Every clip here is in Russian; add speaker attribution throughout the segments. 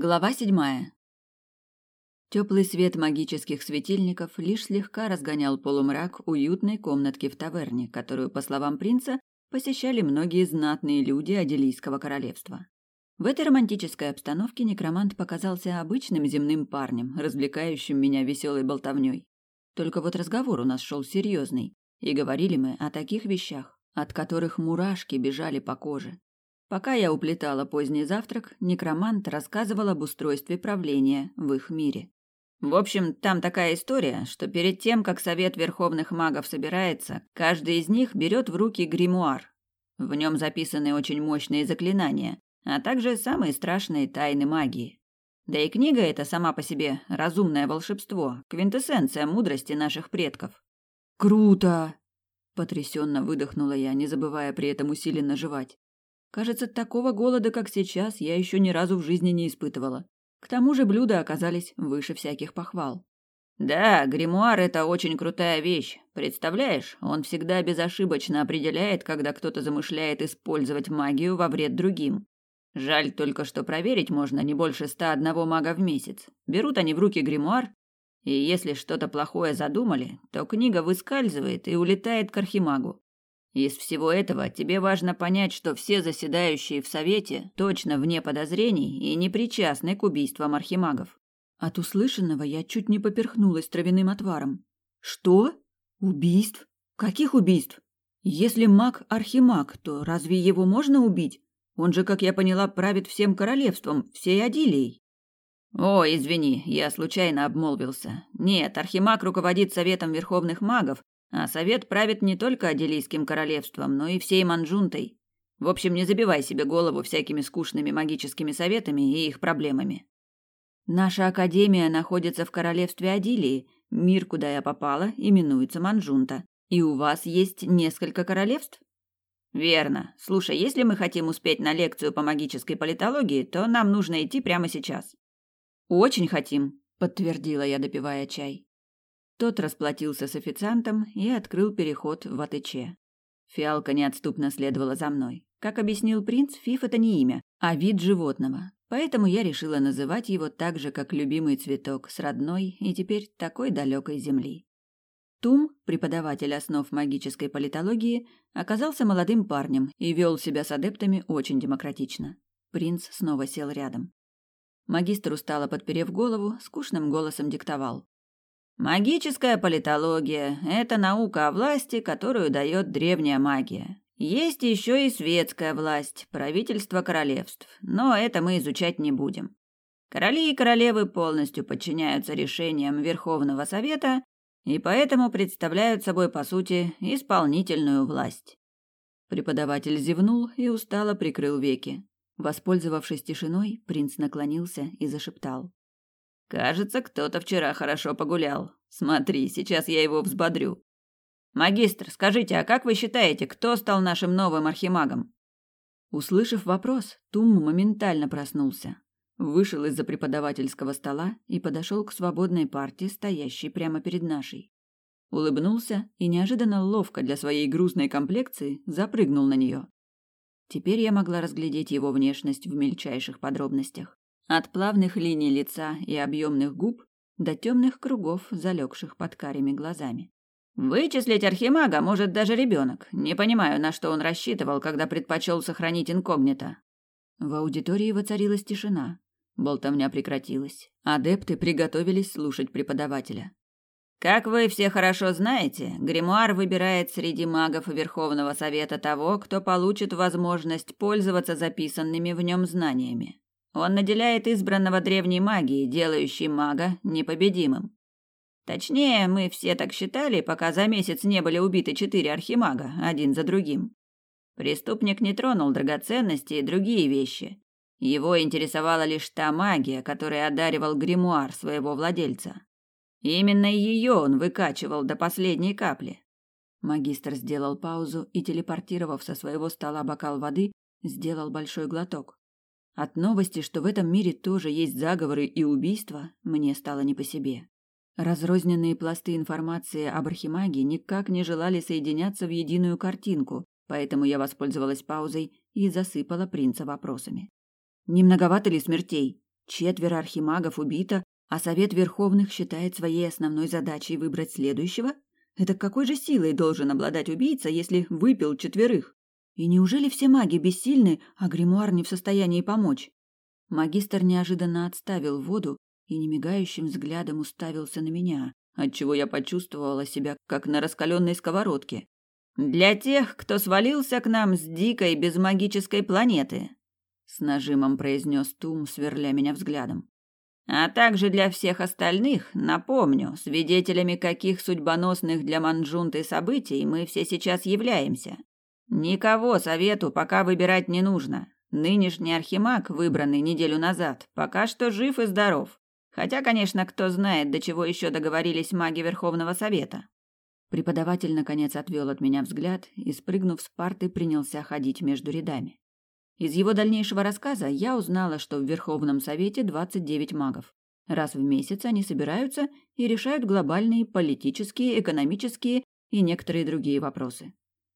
Speaker 1: Глава седьмая. Теплый свет магических светильников лишь слегка разгонял полумрак уютной комнатки в таверне, которую, по словам принца, посещали многие знатные люди Аделийского королевства. В этой романтической обстановке некромант показался обычным земным парнем, развлекающим меня веселой болтовней. Только вот разговор у нас шел серьезный, и говорили мы о таких вещах, от которых мурашки бежали по коже. Пока я уплетала поздний завтрак, некромант рассказывал об устройстве правления в их мире. В общем, там такая история, что перед тем, как совет верховных магов собирается, каждый из них берет в руки гримуар. В нем записаны очень мощные заклинания, а также самые страшные тайны магии. Да и книга эта сама по себе разумное волшебство, квинтэссенция мудрости наших предков.
Speaker 2: Круто, потрясенно выдохнула я, не забывая при этом усиленно жевать. Кажется, такого голода, как сейчас, я еще ни разу в жизни не испытывала. К тому же блюда оказались выше всяких похвал.
Speaker 1: Да, гримуар это очень крутая вещь. Представляешь, он всегда безошибочно определяет, когда кто-то замышляет использовать магию во вред другим. Жаль только, что проверить можно не больше ста одного мага в месяц. Берут они в руки гримуар, и если что-то плохое задумали, то книга выскальзывает и улетает к архимагу. Из всего этого тебе важно понять, что все заседающие в совете точно вне подозрений и не причастны к убийствам архимагов.
Speaker 2: От услышанного я чуть не поперхнулась травяным отваром. Что? Убийств? Каких убийств? Если маг архимаг, то разве его можно убить? Он же, как я поняла, правит всем королевством, всей Адилией.
Speaker 1: О, извини, я случайно обмолвился. Нет, архимаг руководит советом верховных магов, а совет правит не только Аделийским королевством, но и всей Манджунтой. В общем, не забивай себе голову всякими скучными магическими советами и их проблемами. Наша академия находится в королевстве Адилии. Мир, куда я попала, именуется Манджунта. И у вас есть несколько королевств? Верно. Слушай, если мы хотим успеть на лекцию по магической политологии, то нам нужно идти прямо сейчас.
Speaker 2: Очень хотим, подтвердила я, допивая чай. Тот расплатился с официантом и открыл переход в АТЧ. Фиалка неотступно следовала за мной. Как объяснил принц, Фиф это не имя, а вид животного. Поэтому я решила называть его так же, как любимый цветок с родной и теперь такой далекой земли. Тум, преподаватель основ магической политологии, оказался молодым парнем и вел себя с адептами очень демократично. Принц снова сел рядом. Магистр устало подперев голову, скучным голосом диктовал. Магическая политология – это наука о власти, которую дает древняя магия. Есть еще и светская власть, правительство королевств, но это мы изучать не будем. Короли и королевы полностью подчиняются решениям Верховного Совета и поэтому представляют собой, по сути, исполнительную власть. Преподаватель зевнул и устало прикрыл веки. Воспользовавшись тишиной, принц наклонился и зашептал. Кажется, кто-то вчера хорошо погулял. Смотри, сейчас я его взбодрю. Магистр, скажите, а как вы считаете, кто стал нашим новым архимагом? Услышав вопрос, Тум моментально проснулся. Вышел из-за преподавательского стола и подошел к свободной партии, стоящей прямо перед нашей. Улыбнулся и неожиданно ловко для своей грустной комплекции запрыгнул на нее. Теперь я могла разглядеть его внешность в мельчайших подробностях. От плавных линий лица и объемных губ до темных кругов, залегших под карими глазами. Вычислить архимага может даже ребенок. Не понимаю, на что он рассчитывал, когда предпочел сохранить инкогнито. В аудитории воцарилась тишина. Болтовня прекратилась. Адепты приготовились слушать преподавателя. Как вы все хорошо знаете, гримуар выбирает среди магов Верховного Совета того, кто получит возможность пользоваться записанными в нем знаниями. Он наделяет избранного древней магией, делающей мага непобедимым. Точнее, мы все так считали, пока за месяц не были убиты четыре архимага, один за другим. Преступник не тронул драгоценности и другие вещи. Его интересовала лишь та магия, которой одаривал гримуар своего владельца. Именно ее он выкачивал до последней капли. Магистр сделал паузу и, телепортировав со своего стола бокал воды, сделал большой глоток. От новости, что в этом мире тоже есть заговоры и убийства, мне стало не по себе. Разрозненные пласты информации об архимаге никак не желали соединяться в единую картинку, поэтому я воспользовалась паузой и засыпала принца вопросами. «Не многовато ли смертей? Четверо архимагов убито, а Совет Верховных считает своей основной задачей выбрать следующего? Это какой же силой должен обладать убийца, если выпил четверых? И неужели все маги бессильны, а гримуар не в состоянии помочь? Магистр неожиданно отставил воду и немигающим взглядом уставился на меня, отчего я почувствовала себя как на раскаленной сковородке. «Для тех, кто свалился к нам с дикой безмагической планеты», — с нажимом произнес Тум, сверля меня взглядом. «А также для всех остальных, напомню, свидетелями каких судьбоносных для Манджунты событий мы все сейчас являемся. Никого совету пока выбирать не нужно. Нынешний архимаг, выбранный неделю назад, пока что жив и здоров. Хотя, конечно, кто знает, до чего еще договорились маги Верховного Совета. Преподаватель, наконец, отвел от меня взгляд и, спрыгнув с парты, принялся ходить между рядами. Из его дальнейшего рассказа я узнала, что в Верховном Совете 29 магов. Раз в месяц они собираются и решают глобальные политические, экономические и некоторые другие вопросы.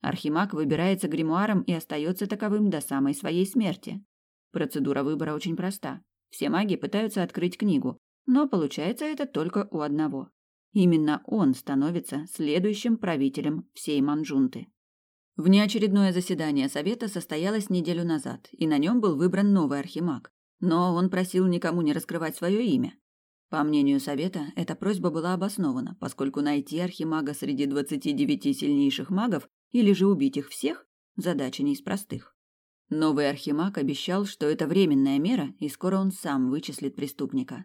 Speaker 2: Архимаг выбирается гримуаром и остается таковым до самой своей смерти. Процедура выбора очень проста. Все маги пытаются открыть книгу, но получается это только у одного. Именно он становится следующим правителем всей Манджунты. Внеочередное заседание совета состоялось неделю назад, и на нем был выбран новый архимаг. Но он просил никому не раскрывать свое имя. По мнению совета, эта просьба была обоснована, поскольку найти архимага среди 29 сильнейших магов или же убить их всех – задача не из простых. Новый архимаг обещал, что это временная мера, и скоро он сам вычислит преступника.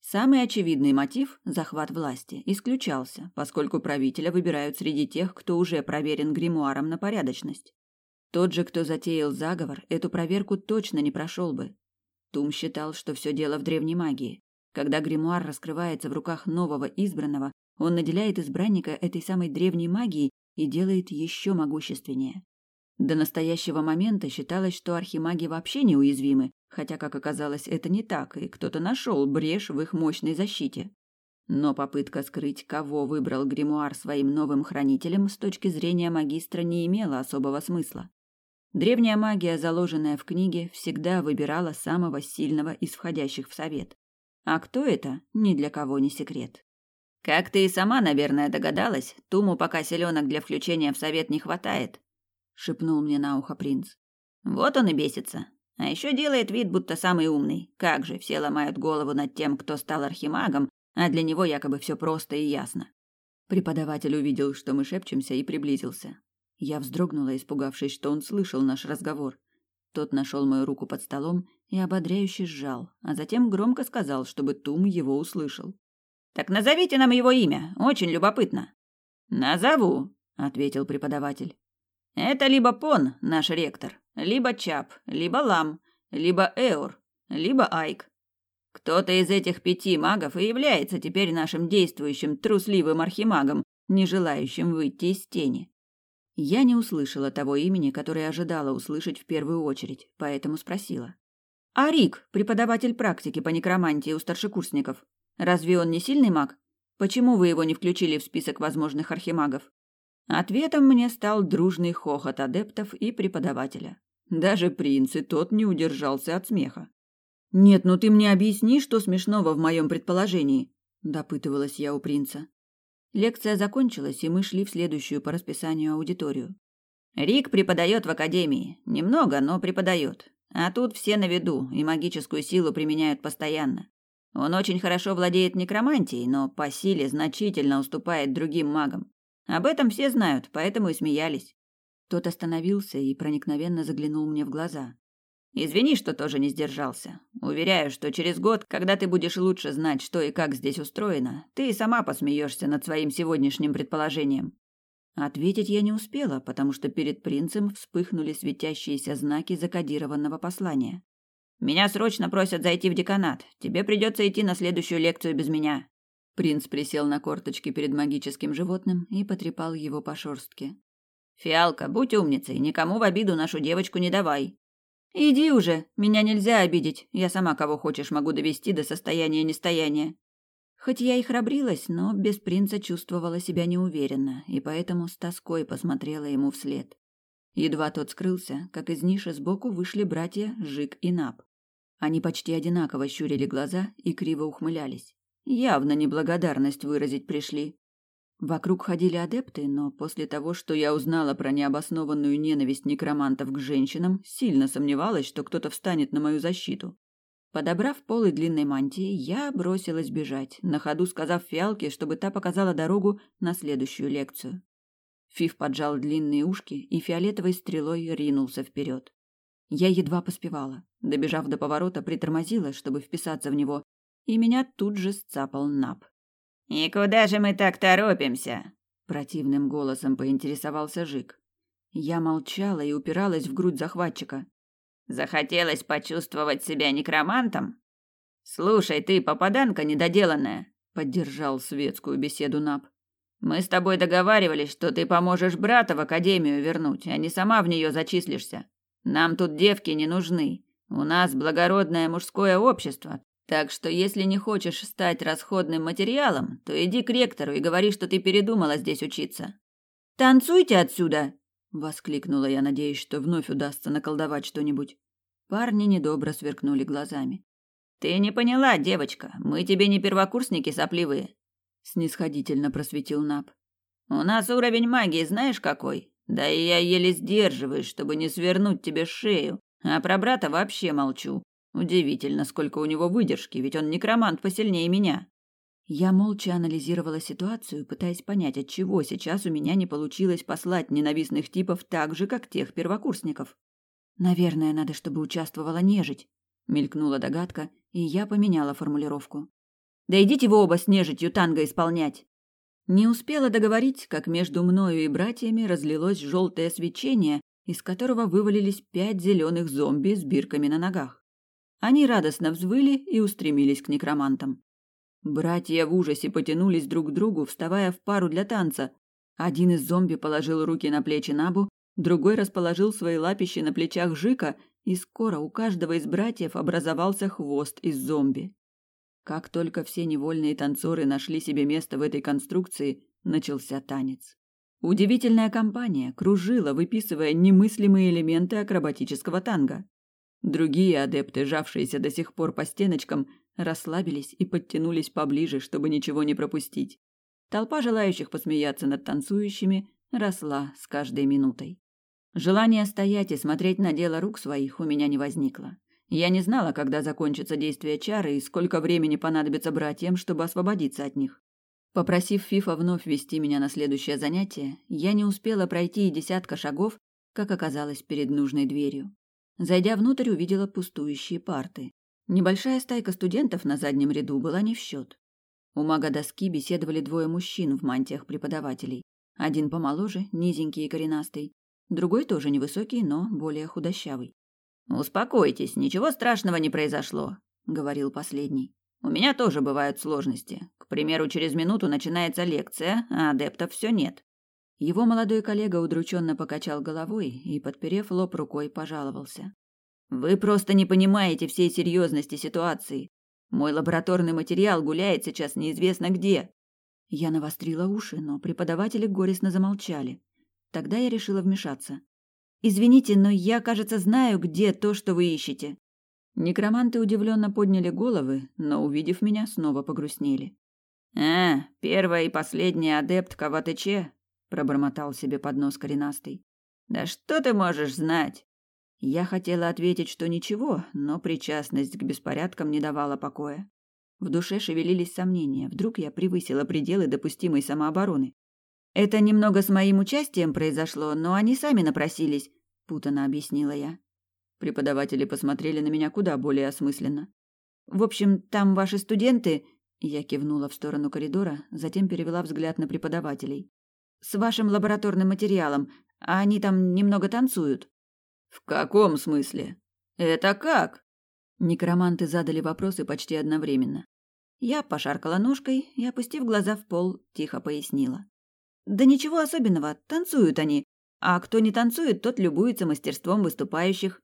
Speaker 2: Самый очевидный мотив – захват власти – исключался, поскольку правителя выбирают среди тех, кто уже проверен гримуаром на порядочность. Тот же, кто затеял заговор, эту проверку точно не прошел бы. Тум считал, что все дело в древней магии. Когда гримуар раскрывается в руках нового избранного, он наделяет избранника этой самой древней магией и делает еще могущественнее. До настоящего момента считалось, что архимаги вообще неуязвимы, хотя, как оказалось, это не так, и кто-то нашел брешь в их мощной защите. Но попытка скрыть, кого выбрал гримуар своим новым хранителем, с точки зрения магистра не имела особого смысла. Древняя магия, заложенная в книге, всегда выбирала самого сильного из входящих в совет. А кто это, ни для кого не секрет. Как ты и сама, наверное, догадалась, Туму пока селенок для включения в совет не хватает, шепнул мне на ухо принц. Вот он и бесится. А еще делает вид, будто самый умный. Как же, все ломают голову над тем, кто стал архимагом, а для него якобы все просто и ясно. Преподаватель увидел, что мы шепчемся, и приблизился. Я вздрогнула, испугавшись, что он слышал наш разговор. Тот нашел мою руку под столом и ободряюще сжал, а затем громко сказал, чтобы Тум его услышал. Так назовите нам его имя, очень любопытно. Назову, ответил преподаватель. Это либо Пон, наш ректор, либо Чап, либо Лам, либо Эур, либо Айк. Кто-то из этих пяти магов и является теперь нашим действующим трусливым архимагом, не желающим выйти из тени. Я не услышала того имени, которое ожидала услышать в первую очередь, поэтому спросила. «А Рик, преподаватель практики по некромантии у старшекурсников, Разве он не сильный маг? Почему вы его не включили в список возможных архимагов? Ответом мне стал дружный хохот адептов и преподавателя. Даже принц и тот не удержался от смеха. «Нет, ну ты мне объясни, что смешного в моем предположении», – допытывалась я у принца. Лекция закончилась, и мы шли в следующую по расписанию аудиторию. Рик преподает в академии. Немного, но преподает. А тут все на виду, и магическую силу применяют постоянно. Он очень хорошо владеет некромантией, но по силе значительно уступает другим магам. Об этом все знают, поэтому и смеялись. Тот остановился и проникновенно заглянул мне в глаза. Извини, что тоже не сдержался. Уверяю, что через год, когда ты будешь лучше знать, что и как здесь устроено, ты и сама посмеешься над своим сегодняшним предположением. Ответить я не успела, потому что перед принцем вспыхнули светящиеся знаки закодированного послания. Меня срочно просят зайти в деканат. Тебе придется идти на следующую лекцию без меня. Принц присел на корточки перед магическим животным и потрепал его по шерстке. Фиалка, будь умницей, никому в обиду нашу девочку не давай. Иди уже, меня нельзя обидеть. Я сама кого хочешь могу довести до состояния нестояния. Хоть я и храбрилась, но без принца чувствовала себя неуверенно, и поэтому с тоской посмотрела ему вслед. Едва тот скрылся, как из ниши сбоку вышли братья Жик и Наб.
Speaker 1: Они почти одинаково щурили глаза и криво ухмылялись. Явно неблагодарность выразить пришли. Вокруг ходили адепты, но после того, что я узнала про необоснованную ненависть некромантов к женщинам, сильно сомневалась, что кто-то встанет на мою защиту. Подобрав полы длинной мантии, я бросилась бежать, на ходу сказав Фиалке, чтобы та показала дорогу на следующую лекцию. Фиф поджал длинные ушки и фиолетовой стрелой ринулся вперед. Я едва поспевала. Добежав до поворота, притормозила, чтобы вписаться в него, и меня тут же сцапал Нап.
Speaker 2: «И куда же мы так торопимся?»
Speaker 1: Противным голосом поинтересовался Жик. Я молчала и упиралась в грудь захватчика.
Speaker 2: «Захотелось почувствовать себя некромантом?» «Слушай, ты, попаданка недоделанная», — поддержал светскую беседу Нап. «Мы с тобой договаривались, что ты поможешь брата в академию вернуть, а не сама в нее зачислишься. Нам тут девки не нужны. У нас благородное мужское общество, так что если не хочешь стать расходным материалом, то иди к ректору и говори, что ты передумала здесь учиться. Танцуйте отсюда, воскликнула я, надеясь, что вновь удастся наколдовать что-нибудь. Парни недобро сверкнули глазами. Ты не поняла, девочка, мы тебе не первокурсники сопливые, снисходительно просветил Нап. У нас уровень магии, знаешь какой? Да и я еле сдерживаюсь, чтобы не свернуть тебе шею, а про брата вообще молчу. Удивительно, сколько у него выдержки, ведь он некромант посильнее меня. Я молча анализировала ситуацию, пытаясь понять, от чего сейчас у меня не получилось послать ненавистных типов так же, как тех первокурсников. Наверное, надо, чтобы участвовала нежить, мелькнула догадка, и я поменяла формулировку. Да идите вы оба с нежитью танго исполнять. Не успела договорить, как между мною и братьями разлилось желтое свечение, из которого вывалились пять зеленых зомби с бирками на ногах. Они радостно взвыли и устремились к некромантам. Братья в ужасе потянулись друг к другу, вставая в пару для танца. Один из зомби положил руки на плечи Набу, другой расположил свои лапищи на плечах Жика, и скоро у каждого из братьев образовался хвост из зомби. Как только все невольные танцоры нашли себе место в этой конструкции, начался танец. Удивительная компания кружила, выписывая немыслимые элементы акробатического танго. Другие адепты, жавшиеся до сих пор по стеночкам, расслабились и подтянулись поближе, чтобы ничего не пропустить. Толпа желающих посмеяться над танцующими росла с каждой минутой. Желание стоять и смотреть на дело рук своих у меня не возникло. Я не знала, когда закончится действие чары и сколько времени понадобится братьям, чтобы освободиться от них. Попросив Фифа вновь вести меня на следующее занятие, я не успела пройти и десятка шагов, как оказалась перед нужной дверью. Зайдя внутрь, увидела пустующие парты. Небольшая стайка студентов на заднем ряду была не в счет. У мага доски беседовали двое мужчин в мантиях преподавателей. Один помоложе, низенький и коренастый, другой тоже невысокий, но более худощавый. «Успокойтесь, ничего страшного не произошло», — говорил последний. «У меня тоже бывают сложности. К примеру, через минуту начинается лекция, а адептов все нет. Его молодой коллега удрученно покачал головой и, подперев лоб рукой, пожаловался. «Вы просто не понимаете всей серьезности ситуации. Мой лабораторный материал гуляет сейчас неизвестно где». Я навострила уши, но преподаватели горестно замолчали. Тогда я решила вмешаться. «Извините, но я, кажется, знаю, где то, что вы ищете». Некроманты удивленно подняли головы, но, увидев меня, снова погрустнели. «А, первая и последняя адептка в АТЧ пробормотал себе под нос коренастый. Да что ты можешь знать? Я хотела ответить, что ничего, но причастность к беспорядкам не давала покоя. В душе шевелились сомнения. Вдруг я превысила пределы допустимой самообороны. Это немного с моим участием произошло, но они сами напросились, путано объяснила я. Преподаватели посмотрели на меня куда более осмысленно. В общем, там ваши студенты, я кивнула в сторону коридора, затем перевела взгляд на преподавателей с вашим лабораторным материалом, а они там немного танцуют». «В каком смысле? Это как?» Некроманты задали вопросы почти одновременно. Я пошаркала ножкой и, опустив глаза в пол, тихо пояснила. «Да ничего особенного, танцуют они, а кто не танцует, тот любуется мастерством выступающих».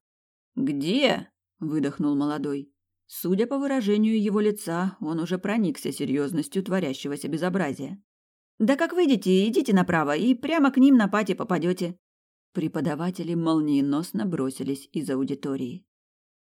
Speaker 2: «Где?» – выдохнул молодой. Судя по выражению его лица, он уже проникся серьезностью творящегося безобразия. Да как выйдете, идите направо и прямо к ним на пати попадете. Преподаватели молниеносно бросились из аудитории.